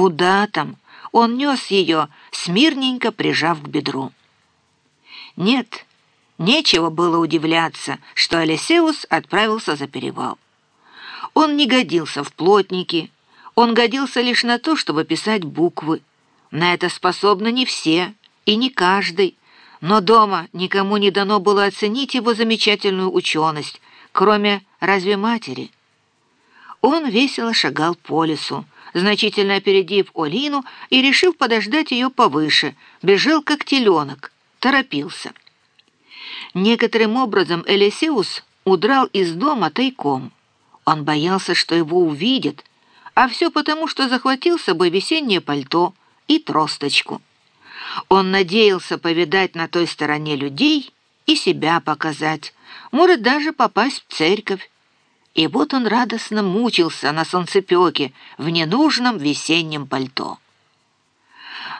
Куда там? Он нес ее, смирненько прижав к бедру. Нет, нечего было удивляться, что Алисеус отправился за перевал. Он не годился в плотники, он годился лишь на то, чтобы писать буквы. На это способны не все и не каждый, но дома никому не дано было оценить его замечательную ученость, кроме разве матери. Он весело шагал по лесу, значительно опередив Олину и, решив подождать ее повыше, бежал как теленок, торопился. Некоторым образом Элисеус удрал из дома тайком. Он боялся, что его увидят, а все потому, что захватил с собой весеннее пальто и тросточку. Он надеялся повидать на той стороне людей и себя показать, может даже попасть в церковь. И вот он радостно мучился на солнцепеке в ненужном весеннем пальто.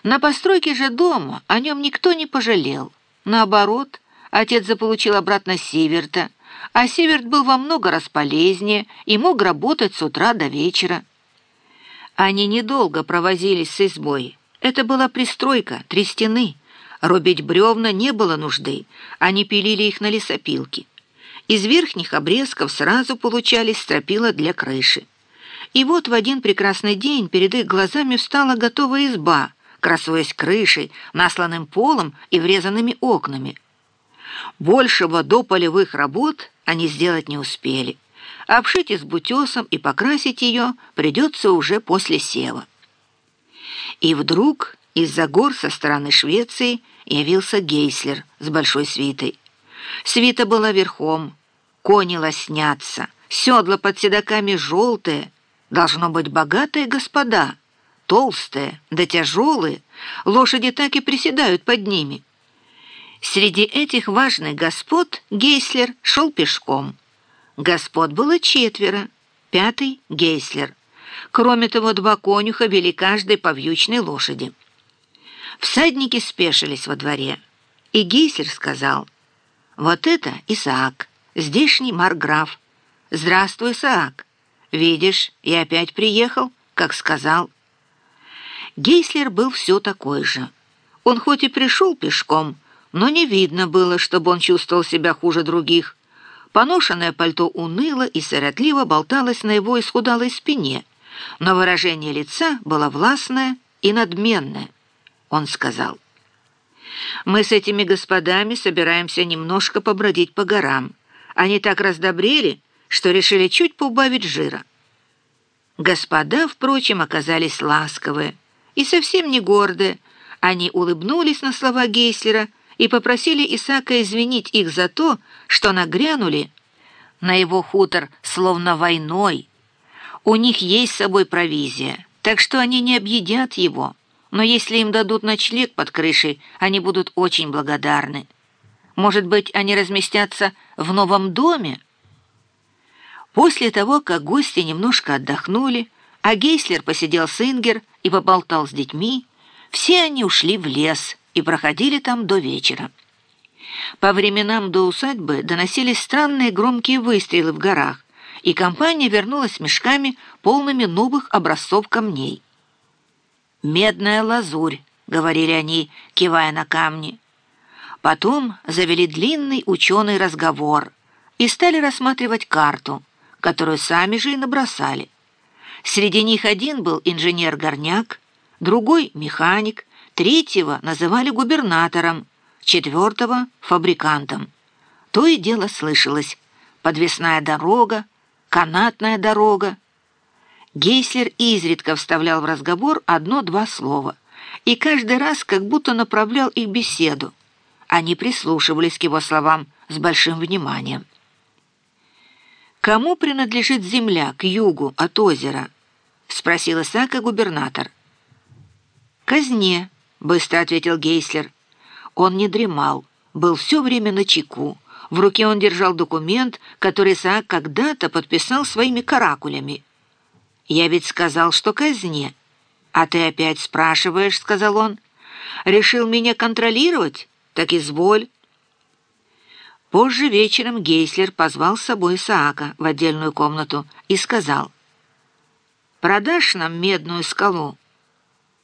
На постройке же дома о нем никто не пожалел. Наоборот, отец заполучил обратно Сиверта, а Сиверт был во много раз полезнее и мог работать с утра до вечера. Они недолго провозились с избой. Это была пристройка, три стены. Рубить бревна не было нужды, они пилили их на лесопилке. Из верхних обрезков сразу получались стропила для крыши. И вот в один прекрасный день перед их глазами встала готовая изба, красуясь крышей, насланным полом и врезанными окнами. Большего до полевых работ они сделать не успели. Обшить избу тесом и покрасить ее придется уже после сева. И вдруг из-за гор со стороны Швеции явился Гейслер с большой свитой. Свита была верхом, кони лоснятся, седла под седаками желтые, должно быть богатые господа, толстые да тяжелые, лошади так и приседают под ними. Среди этих важных господ Гейслер шел пешком. Господ было четверо, пятый — Гейслер. Кроме того, два конюха вели каждой по вьючной лошади. Всадники спешились во дворе, и Гейслер сказал, «Вот это Исаак, здешний марграф. Здравствуй, Исаак. Видишь, я опять приехал, как сказал». Гейслер был все такой же. Он хоть и пришел пешком, но не видно было, чтобы он чувствовал себя хуже других. Поношенное пальто уныло и сиротливо болталось на его исхудалой спине, но выражение лица было властное и надменное. Он сказал, «Мы с этими господами собираемся немножко побродить по горам. Они так раздобрели, что решили чуть поубавить жира». Господа, впрочем, оказались ласковые и совсем не гордые. Они улыбнулись на слова Гейслера и попросили Исаака извинить их за то, что нагрянули на его хутор словно войной, у них есть с собой провизия, так что они не объедят его. Но если им дадут ночлег под крышей, они будут очень благодарны. Может быть, они разместятся в новом доме? После того, как гости немножко отдохнули, а Гейслер посидел с Ингер и поболтал с детьми, все они ушли в лес и проходили там до вечера. По временам до усадьбы доносились странные громкие выстрелы в горах, и компания вернулась с мешками, полными новых образцов камней. «Медная лазурь», — говорили они, кивая на камни. Потом завели длинный ученый разговор и стали рассматривать карту, которую сами же и набросали. Среди них один был инженер-горняк, другой — механик, третьего называли губернатором, четвертого — фабрикантом. То и дело слышалось. Подвесная дорога, канатная дорога. Гейслер изредка вставлял в разговор одно-два слова и каждый раз как будто направлял их беседу. Они прислушивались к его словам с большим вниманием. «Кому принадлежит земля к югу от озера?» — спросил Исаака губернатор. «Казне», — быстро ответил Гейслер. Он не дремал, был все время на чеку. В руке он держал документ, который Исаак когда-то подписал своими каракулями. «Я ведь сказал, что казне». «А ты опять спрашиваешь», — сказал он. «Решил меня контролировать? Так изволь». Позже вечером Гейслер позвал с собой Исаака в отдельную комнату и сказал, «Продашь нам медную скалу,